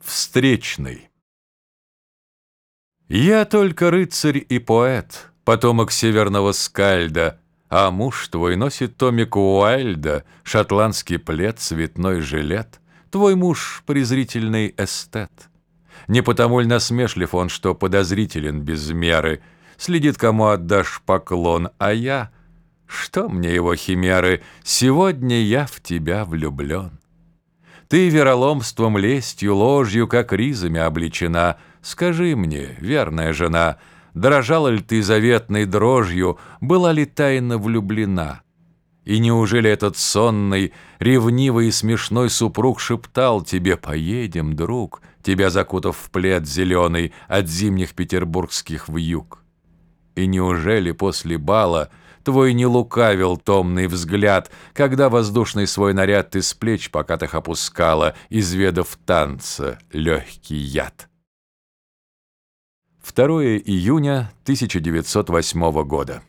Встречный Я только рыцарь и поэт, потомок северного скальда, А муж твой носит томик Уайльда, шотландский плед, цветной жилет. Твой муж презрительный эстет. Не потому ль насмешлив он, что подозрителен без меры, Следит, кому отдашь поклон, а я... Что мне его химеры, сегодня я в тебя влюблен. Ты вероломством, лестью, ложью, как ризами обличена. Скажи мне, верная жена, дрожала ли ты заветной дрожью, была ли тайно влюблена? И неужели этот сонный, ревнивый и смешной супруг шептал тебе «Поедем, друг», тебя закутав в плед зеленый от зимних петербургских вьюг? И неужели после бала Твой не лукавил томный взгляд, Когда воздушный свой наряд Ты с плеч покатых опускала, Изведав танца легкий яд. 2 июня 1908 года.